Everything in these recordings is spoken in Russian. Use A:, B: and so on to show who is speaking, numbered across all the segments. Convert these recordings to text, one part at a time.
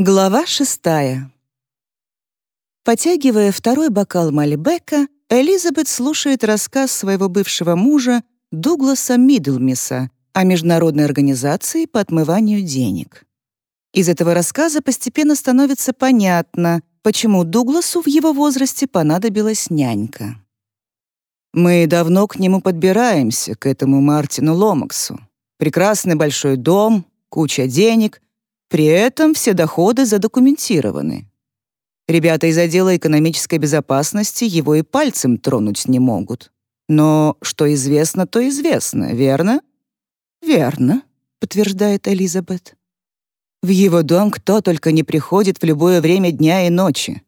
A: Глава шестая. Потягивая второй бокал Мальбека, Элизабет слушает рассказ своего бывшего мужа Дугласа Мидлмиса о международной организации по отмыванию денег. Из этого рассказа постепенно становится понятно, почему Дугласу в его возрасте понадобилась нянька. «Мы давно к нему подбираемся, к этому Мартину Ломаксу. Прекрасный большой дом, куча денег — при этом все доходы задокументированы. Ребята из отдела экономической безопасности его и пальцем тронуть не могут. Но что известно, то известно, верно? Верно, подтверждает Элизабет. В его дом кто только не приходит в любое время дня и ночи.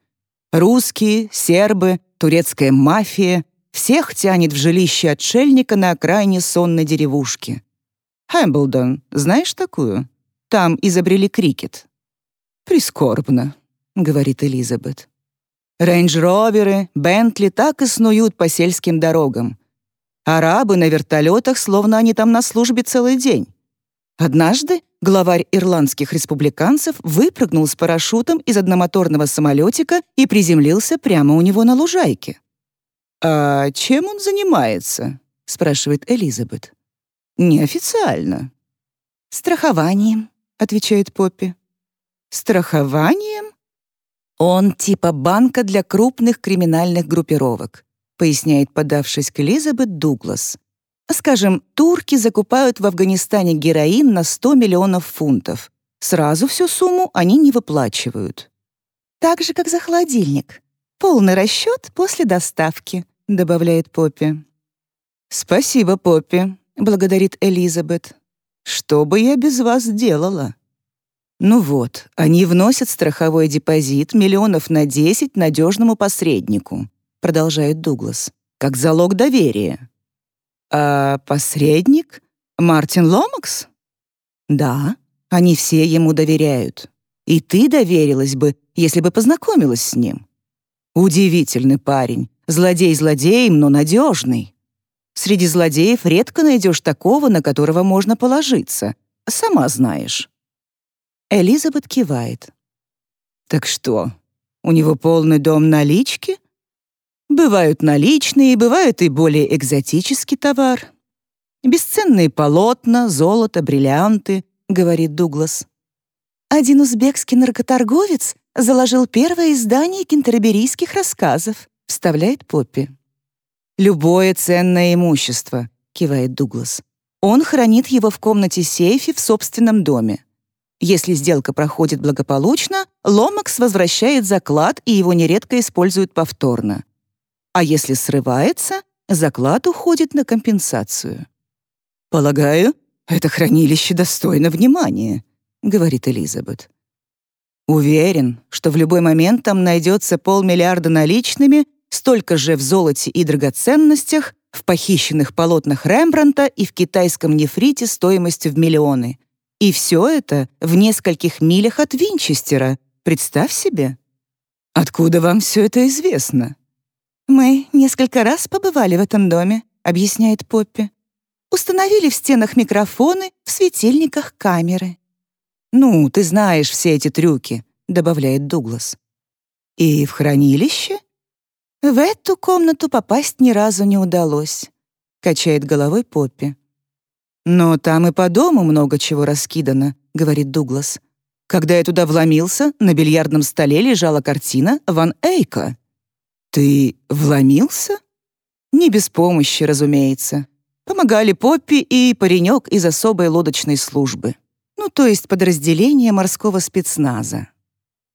A: Русские, сербы, турецкая мафия — всех тянет в жилище отшельника на окраине сонной деревушки. Хэмблдон, знаешь такую? Там изобрели крикет. «Прискорбно», — говорит Элизабет. Рейндж-роверы, Бентли так и снуют по сельским дорогам. Арабы на вертолетах, словно они там на службе целый день. Однажды главарь ирландских республиканцев выпрыгнул с парашютом из одномоторного самолетика и приземлился прямо у него на лужайке. «А чем он занимается?» — спрашивает Элизабет. «Неофициально». «Страхованием», отвечает Поппи. Страхованием? Он типа банка для крупных криминальных группировок, поясняет подавшись к Элизабет Дуглас. Скажем, турки закупают в Афганистане героин на 100 миллионов фунтов. Сразу всю сумму они не выплачивают. Так же, как за холодильник. Полный расчет после доставки, добавляет Поппи. «Спасибо, Поппи», — благодарит Элизабет. Что бы я без вас делала? Ну вот, они вносят страховой депозит миллионов на 10 надежному посреднику, продолжает Дуглас, как залог доверия. А посредник? Мартин Ломакс? Да, они все ему доверяют. И ты доверилась бы, если бы познакомилась с ним. Удивительный парень, злодей злодеем, но надежный. Среди злодеев редко найдешь такого, на которого можно положиться. Сама знаешь». Элизабет кивает. «Так что, у него полный дом налички?» «Бывают наличные, бывают и более экзотический товар. Бесценные полотна, золото, бриллианты», — говорит Дуглас. «Один узбекский наркоторговец заложил первое издание кентерберийских рассказов», — вставляет Поппи. «Любое ценное имущество», — кивает Дуглас. «Он хранит его в комнате-сейфе в собственном доме. Если сделка проходит благополучно, Ломакс возвращает заклад, и его нередко используют повторно. А если срывается, заклад уходит на компенсацию. «Полагаю, это хранилище достойно внимания», — говорит Элизабет. Уверен, что в любой момент там найдется полмиллиарда наличными столько же в золоте и драгоценностях, в похищенных полотнах Рембранта и в китайском нефрите стоимостью в миллионы. И все это в нескольких милях от Винчестера. Представь себе. Откуда вам все это известно? Мы несколько раз побывали в этом доме, объясняет Поппи. Установили в стенах микрофоны, в светильниках камеры. «Ну, ты знаешь все эти трюки», — добавляет Дуглас. «И в хранилище?» В эту комнату попасть ни разу не удалось, качает головой Поппи. Но там и по дому много чего раскидано, говорит Дуглас. Когда я туда вломился, на бильярдном столе лежала картина Ван Эйка. Ты вломился? Не без помощи, разумеется. Помогали Поппи и паренек из особой лодочной службы. Ну, то есть подразделение морского спецназа.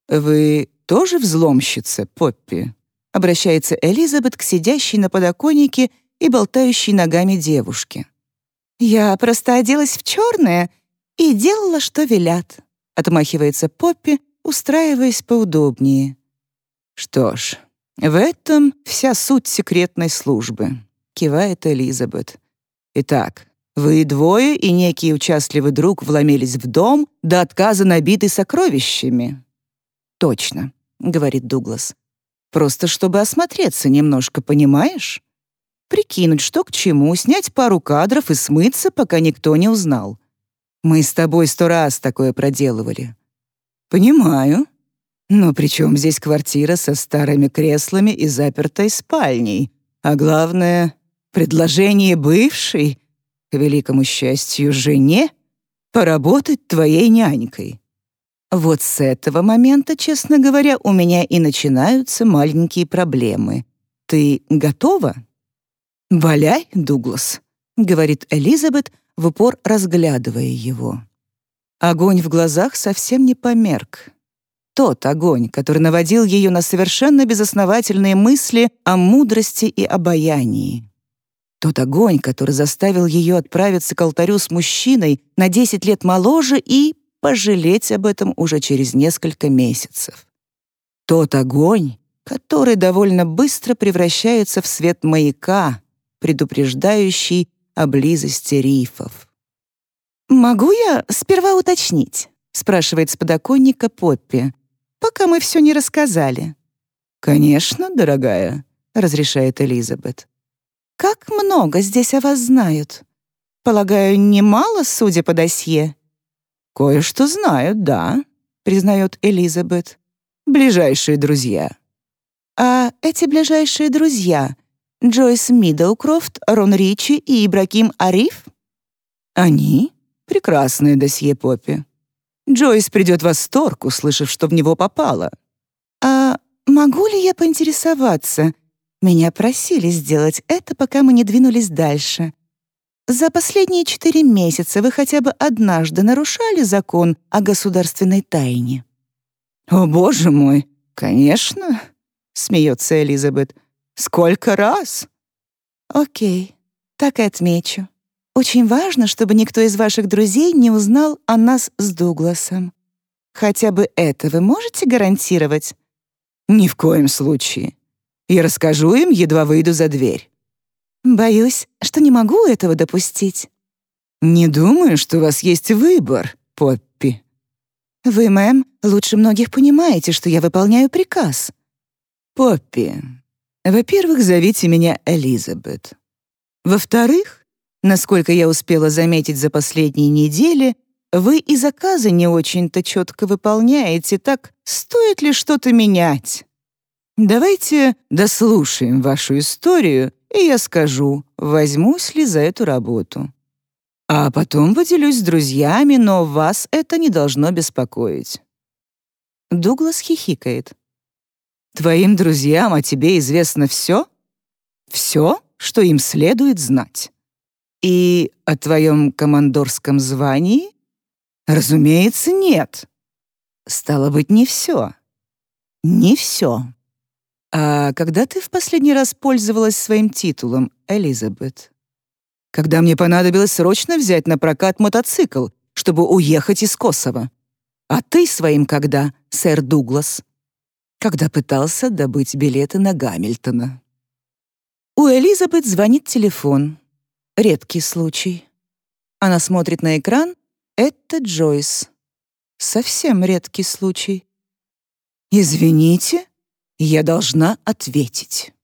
A: Вы тоже взломщица, Поппи? Обращается Элизабет к сидящей на подоконнике и болтающей ногами девушке. «Я просто оделась в черное и делала, что велят», отмахивается Поппи, устраиваясь поудобнее. «Что ж, в этом вся суть секретной службы», кивает Элизабет. «Итак, вы двое и некий участливый друг вломились в дом, до отказа набитый сокровищами». «Точно», — говорит Дуглас. Просто чтобы осмотреться немножко, понимаешь? Прикинуть, что к чему, снять пару кадров и смыться, пока никто не узнал. Мы с тобой сто раз такое проделывали. «Понимаю. Но при чем здесь квартира со старыми креслами и запертой спальней? А главное, предложение бывшей, к великому счастью, жене, поработать твоей нянькой. Вот с этого момента, честно говоря, у меня и начинаются маленькие проблемы. Ты готова? «Валяй, Дуглас», — говорит Элизабет, в упор разглядывая его. Огонь в глазах совсем не померк. Тот огонь, который наводил ее на совершенно безосновательные мысли о мудрости и обаянии. Тот огонь, который заставил ее отправиться к алтарю с мужчиной на 10 лет моложе и пожалеть об этом уже через несколько месяцев. Тот огонь, который довольно быстро превращается в свет маяка, предупреждающий о близости рифов. «Могу я сперва уточнить?» — спрашивает с подоконника Поппи, пока мы все не рассказали. «Конечно, дорогая», — разрешает Элизабет. «Как много здесь о вас знают? Полагаю, немало, судя по досье?» «Кое-что знают, да», — признает Элизабет. «Ближайшие друзья». «А эти ближайшие друзья Джойс Миддлкрофт, Рон Ричи и Ибраким Ариф? Они? Прекрасное досье Поппи. Джойс придет в восторг, услышав, что в него попало. А могу ли я поинтересоваться? Меня просили сделать это, пока мы не двинулись дальше. За последние четыре месяца вы хотя бы однажды нарушали закон о государственной тайне? О, боже мой, конечно, смеется Элизабет. Сколько раз? Окей, так и отмечу. Очень важно, чтобы никто из ваших друзей не узнал о нас с Дугласом. Хотя бы это вы можете гарантировать? Ни в коем случае. Я расскажу им, едва выйду за дверь. Боюсь, что не могу этого допустить. Не думаю, что у вас есть выбор, Поппи. Вы, мэм, лучше многих понимаете, что я выполняю приказ. Поппи, во-первых, зовите меня Элизабет. Во-вторых, насколько я успела заметить за последние недели, вы и заказы не очень-то четко выполняете, так стоит ли что-то менять? Давайте дослушаем вашу историю, и я скажу, возьмусь ли за эту работу. А потом поделюсь с друзьями, но вас это не должно беспокоить. Дуглас хихикает. Твоим друзьям о тебе известно все? Все, что им следует знать. И о твоем командорском звании? Разумеется, нет. Стало быть, не все. Не все. А когда ты в последний раз пользовалась своим титулом, Элизабет? Когда мне понадобилось срочно взять на прокат мотоцикл, чтобы уехать из Косово. А ты своим когда, сэр Дуглас? когда пытался добыть билеты на Гамильтона. У Элизабет звонит телефон. Редкий случай. Она смотрит на экран. Это Джойс. Совсем редкий случай. «Извините, я должна ответить».